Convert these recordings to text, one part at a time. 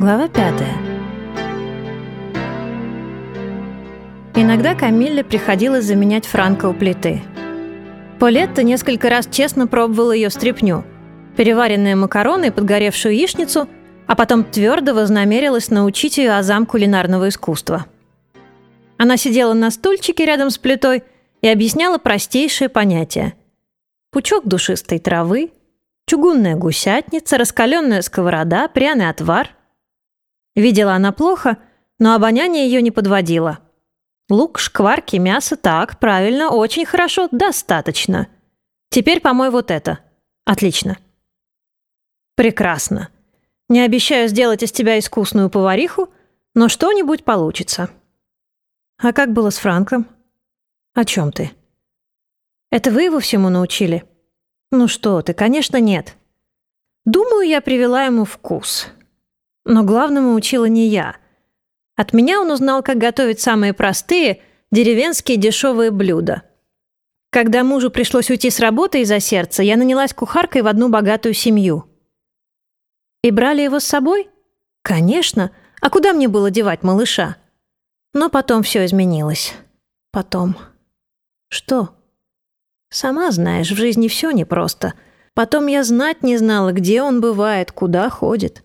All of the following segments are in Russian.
Глава пятая. Иногда Камилле приходилось заменять Франка у плиты. Полетта несколько раз честно пробовала ее стряпню, переваренные макароны и подгоревшую яичницу, а потом твердо вознамерилась научить ее азам кулинарного искусства. Она сидела на стульчике рядом с плитой и объясняла простейшие понятия. Пучок душистой травы, чугунная гусятница, раскаленная сковорода, пряный отвар – Видела она плохо, но обоняние ее не подводило. Лук, шкварки, мясо, так, правильно, очень хорошо, достаточно. Теперь помой вот это. Отлично. Прекрасно. Не обещаю сделать из тебя искусную повариху, но что-нибудь получится. А как было с Франком? О чем ты? Это вы его всему научили? Ну что ты, конечно, нет. Думаю, я привела ему вкус. Но главному учила не я. От меня он узнал, как готовить самые простые, деревенские дешевые блюда. Когда мужу пришлось уйти с работы из-за сердца, я нанялась кухаркой в одну богатую семью. И брали его с собой? Конечно. А куда мне было девать малыша? Но потом все изменилось. Потом. Что? Сама знаешь, в жизни все непросто. Потом я знать не знала, где он бывает, куда ходит.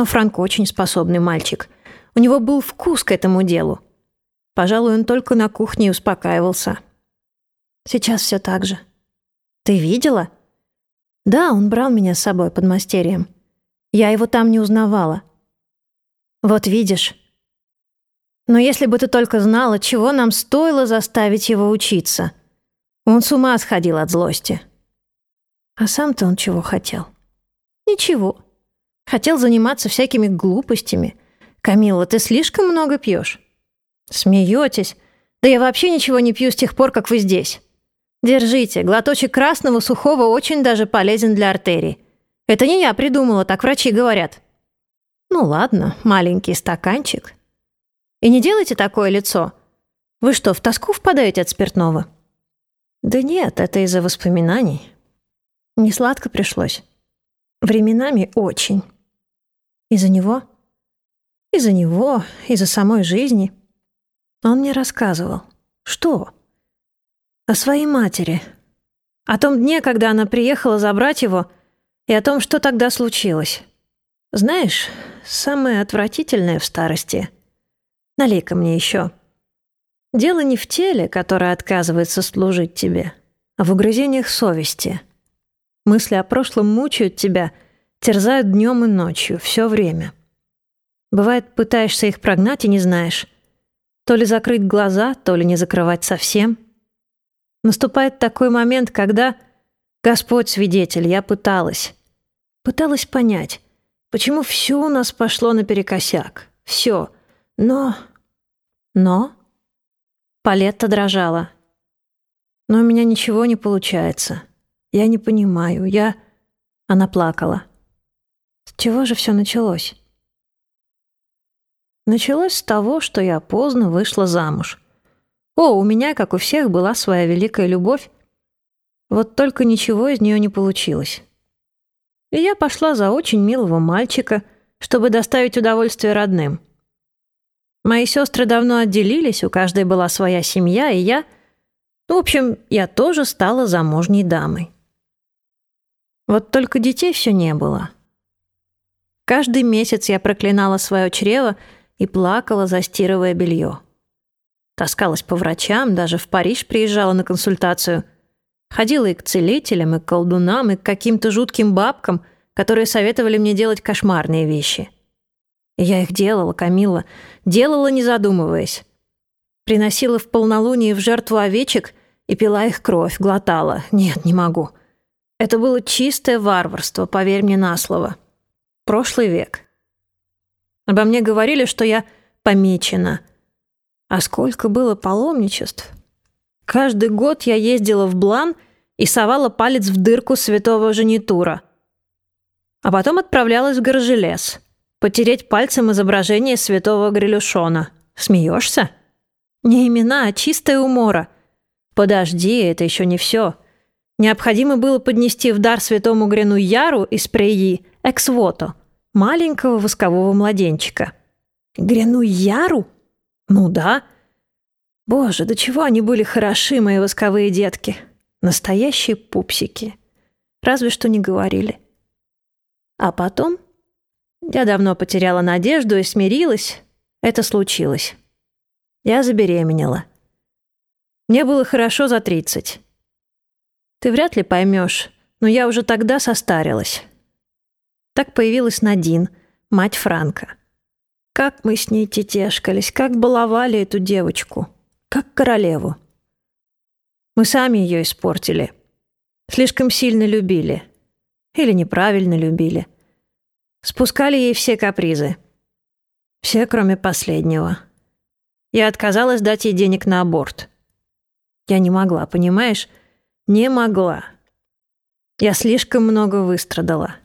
Но Франк очень способный мальчик. У него был вкус к этому делу. Пожалуй, он только на кухне успокаивался. Сейчас все так же. Ты видела? Да, он брал меня с собой под мастерием. Я его там не узнавала. Вот видишь. Но если бы ты только знала, чего нам стоило заставить его учиться. Он с ума сходил от злости. А сам-то он чего хотел? Ничего. Хотел заниматься всякими глупостями. Камилла, ты слишком много пьешь. Смеетесь? Да я вообще ничего не пью с тех пор, как вы здесь. Держите, глоточек красного сухого очень даже полезен для артерий. Это не я придумала, так врачи говорят. Ну ладно, маленький стаканчик. И не делайте такое лицо. Вы что, в тоску впадаете от спиртного? Да нет, это из-за воспоминаний. Не сладко пришлось. Временами очень. Из-за него? Из-за него, из-за самой жизни. Он мне рассказывал. Что? О своей матери. О том дне, когда она приехала забрать его, и о том, что тогда случилось. Знаешь, самое отвратительное в старости. Налей-ка мне еще. Дело не в теле, которое отказывается служить тебе, а в угрызениях совести. Мысли о прошлом мучают тебя — терзают днем и ночью, все время. Бывает, пытаешься их прогнать и не знаешь. То ли закрыть глаза, то ли не закрывать совсем. Наступает такой момент, когда... Господь свидетель, я пыталась. Пыталась понять, почему все у нас пошло наперекосяк. Все. Но... Но... Палетта дрожала. Но у меня ничего не получается. Я не понимаю. Я... Она плакала. С чего же все началось? Началось с того, что я поздно вышла замуж. О, у меня, как у всех, была своя великая любовь. Вот только ничего из нее не получилось. И я пошла за очень милого мальчика, чтобы доставить удовольствие родным. Мои сестры давно отделились, у каждой была своя семья, и я... В общем, я тоже стала замужней дамой. Вот только детей все не было. Каждый месяц я проклинала свое чрево и плакала, застирывая белье. Таскалась по врачам, даже в Париж приезжала на консультацию. Ходила и к целителям, и к колдунам, и к каким-то жутким бабкам, которые советовали мне делать кошмарные вещи. И я их делала, Камила, делала, не задумываясь. Приносила в полнолуние в жертву овечек и пила их кровь, глотала. Нет, не могу. Это было чистое варварство, поверь мне на слово прошлый век. Обо мне говорили, что я помечена. А сколько было паломничеств. Каждый год я ездила в Блан и совала палец в дырку святого женитура. А потом отправлялась в Горжелес. Потереть пальцем изображение святого Грилюшона. Смеешься? Не имена, а чистая умора. Подожди, это еще не все. Необходимо было поднести в дар святому Грену Яру из Преи эксвото маленького воскового младенчика. Гряну Яру? Ну да. Боже, до чего они были хороши, мои восковые детки. Настоящие пупсики. Разве что не говорили. А потом я давно потеряла надежду и смирилась. Это случилось. Я забеременела. Мне было хорошо за тридцать. Ты вряд ли поймешь, но я уже тогда состарилась. Так появилась Надин, мать Франка. Как мы с ней тетешкались, как баловали эту девочку, как королеву. Мы сами ее испортили. Слишком сильно любили. Или неправильно любили. Спускали ей все капризы. Все, кроме последнего. Я отказалась дать ей денег на аборт. Я не могла, понимаешь? Не могла. Я слишком много выстрадала.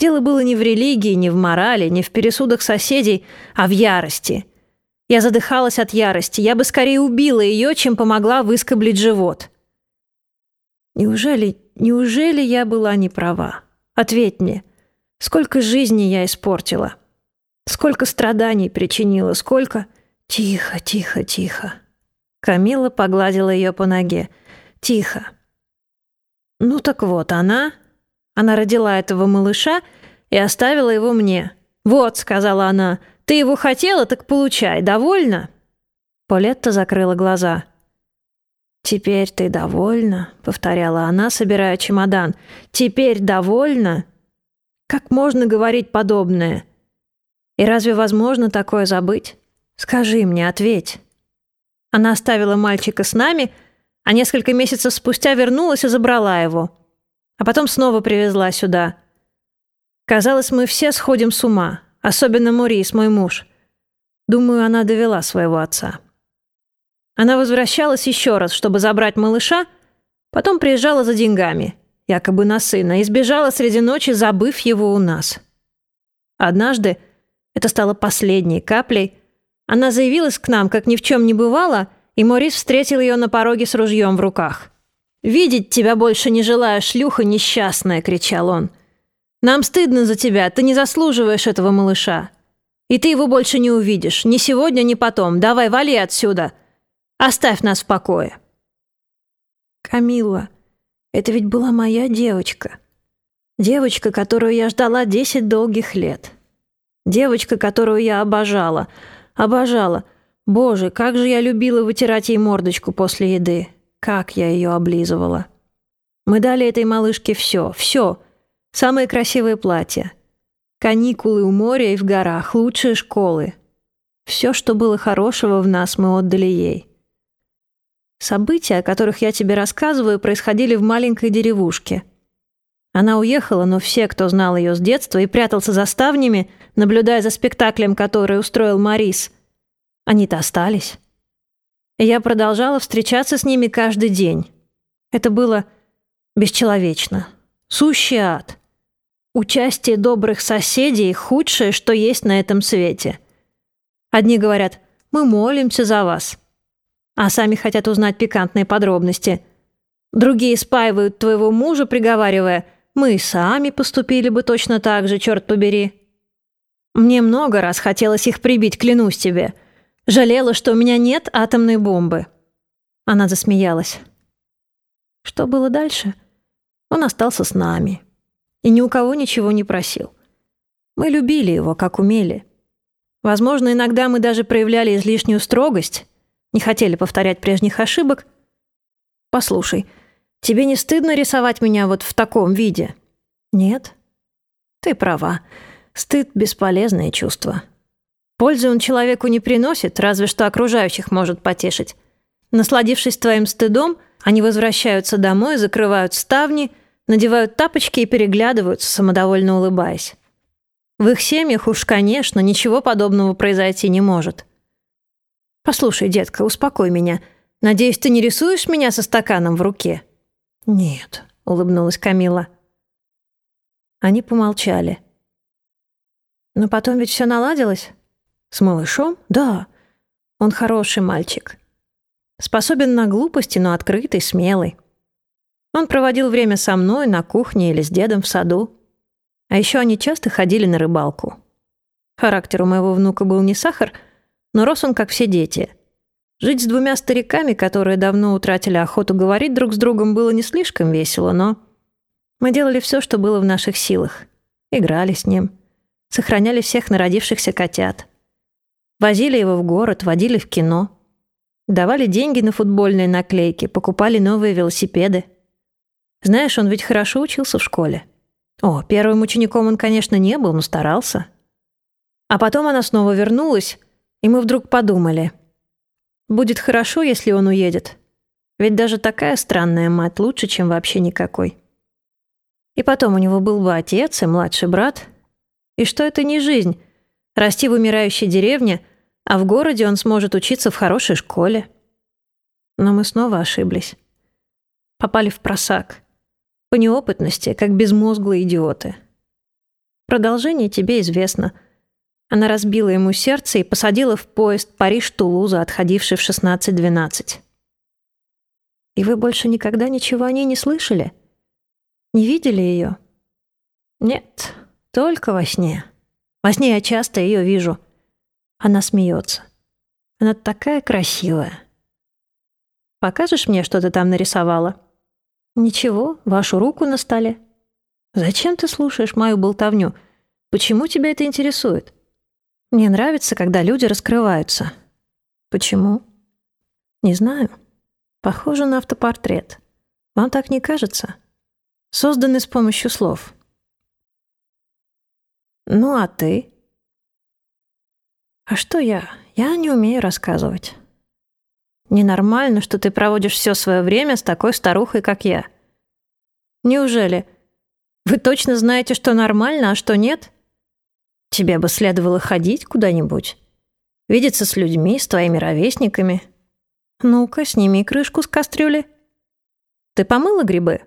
Дело было не в религии, не в морали, не в пересудах соседей, а в ярости. Я задыхалась от ярости. Я бы скорее убила ее, чем помогла выскоблить живот. Неужели, неужели я была не права? Ответь мне. Сколько жизней я испортила? Сколько страданий причинила? Сколько... Тихо, тихо, тихо. Камила погладила ее по ноге. Тихо. Ну так вот, она... Она родила этого малыша и оставила его мне. «Вот», — сказала она, — «ты его хотела, так получай. Довольна?» Полетта закрыла глаза. «Теперь ты довольна?» — повторяла она, собирая чемодан. «Теперь довольна?» Как можно говорить подобное? И разве возможно такое забыть? Скажи мне, ответь. Она оставила мальчика с нами, а несколько месяцев спустя вернулась и забрала его. А потом снова привезла сюда. Казалось, мы все сходим с ума, особенно Морис, мой муж. Думаю, она довела своего отца. Она возвращалась еще раз, чтобы забрать малыша, потом приезжала за деньгами якобы на сына, и сбежала среди ночи, забыв его у нас. Однажды, это стало последней каплей, она заявилась к нам, как ни в чем не бывало, и Морис встретил ее на пороге с ружьем в руках. «Видеть тебя больше не желаю, шлюха несчастная!» — кричал он. «Нам стыдно за тебя, ты не заслуживаешь этого малыша. И ты его больше не увидишь, ни сегодня, ни потом. Давай, вали отсюда. Оставь нас в покое». «Камилла», это ведь была моя девочка. Девочка, которую я ждала десять долгих лет. Девочка, которую я обожала. Обожала. Боже, как же я любила вытирать ей мордочку после еды. Как я ее облизывала. Мы дали этой малышке все, все. Самые красивые платья. Каникулы у моря и в горах, лучшие школы. Все, что было хорошего в нас, мы отдали ей. События, о которых я тебе рассказываю, происходили в маленькой деревушке. Она уехала, но все, кто знал ее с детства и прятался за ставнями, наблюдая за спектаклем, который устроил Марис, они-то остались. Я продолжала встречаться с ними каждый день. Это было бесчеловечно. Сущий ад. Участие добрых соседей – худшее, что есть на этом свете. Одни говорят «Мы молимся за вас», а сами хотят узнать пикантные подробности. Другие спаивают твоего мужа, приговаривая, мы и сами поступили бы точно так же, черт побери. Мне много раз хотелось их прибить, клянусь тебе. Жалела, что у меня нет атомной бомбы. Она засмеялась. Что было дальше? Он остался с нами. И ни у кого ничего не просил. Мы любили его, как умели. Возможно, иногда мы даже проявляли излишнюю строгость, не хотели повторять прежних ошибок. Послушай, тебе не стыдно рисовать меня вот в таком виде? Нет? Ты права. Стыд — бесполезное чувство. Пользы он человеку не приносит, разве что окружающих может потешить. Насладившись твоим стыдом, они возвращаются домой, закрывают ставни, надевают тапочки и переглядываются, самодовольно улыбаясь. В их семьях уж, конечно, ничего подобного произойти не может. «Послушай, детка, успокой меня. Надеюсь, ты не рисуешь меня со стаканом в руке?» «Нет», — улыбнулась Камила. Они помолчали. «Но потом ведь все наладилось?» «С малышом? Да. Он хороший мальчик. Способен на глупости, но открытый, смелый. Он проводил время со мной на кухне или с дедом в саду. А еще они часто ходили на рыбалку. Характер у моего внука был не сахар, но рос он, как все дети. Жить с двумя стариками, которые давно утратили охоту говорить друг с другом, было не слишком весело, но... Мы делали все, что было в наших силах. Играли с ним. Сохраняли всех народившихся котят. Возили его в город, водили в кино. Давали деньги на футбольные наклейки, покупали новые велосипеды. Знаешь, он ведь хорошо учился в школе. О, первым учеником он, конечно, не был, но старался. А потом она снова вернулась, и мы вдруг подумали. Будет хорошо, если он уедет. Ведь даже такая странная мать лучше, чем вообще никакой. И потом у него был бы отец и младший брат. И что это не жизнь? Расти в умирающей деревне, а в городе он сможет учиться в хорошей школе. Но мы снова ошиблись. Попали в просак. По неопытности, как безмозглые идиоты. Продолжение тебе известно. Она разбила ему сердце и посадила в поезд Париж-Тулуза, отходивший в 16.12. И вы больше никогда ничего о ней не слышали? Не видели ее? Нет, только во сне. Во сне я часто ее вижу. Она смеется. Она такая красивая. Покажешь мне, что ты там нарисовала? «Ничего, вашу руку на столе». «Зачем ты слушаешь мою болтовню? Почему тебя это интересует?» «Мне нравится, когда люди раскрываются». «Почему?» «Не знаю. Похоже на автопортрет. Вам так не кажется?» «Созданный с помощью слов». «Ну, а ты?» «А что я? Я не умею рассказывать». Ненормально, что ты проводишь все свое время с такой старухой, как я. Неужели? Вы точно знаете, что нормально, а что нет? Тебе бы следовало ходить куда-нибудь. Видеться с людьми, с твоими ровесниками. Ну-ка, сними крышку с кастрюли. Ты помыла грибы?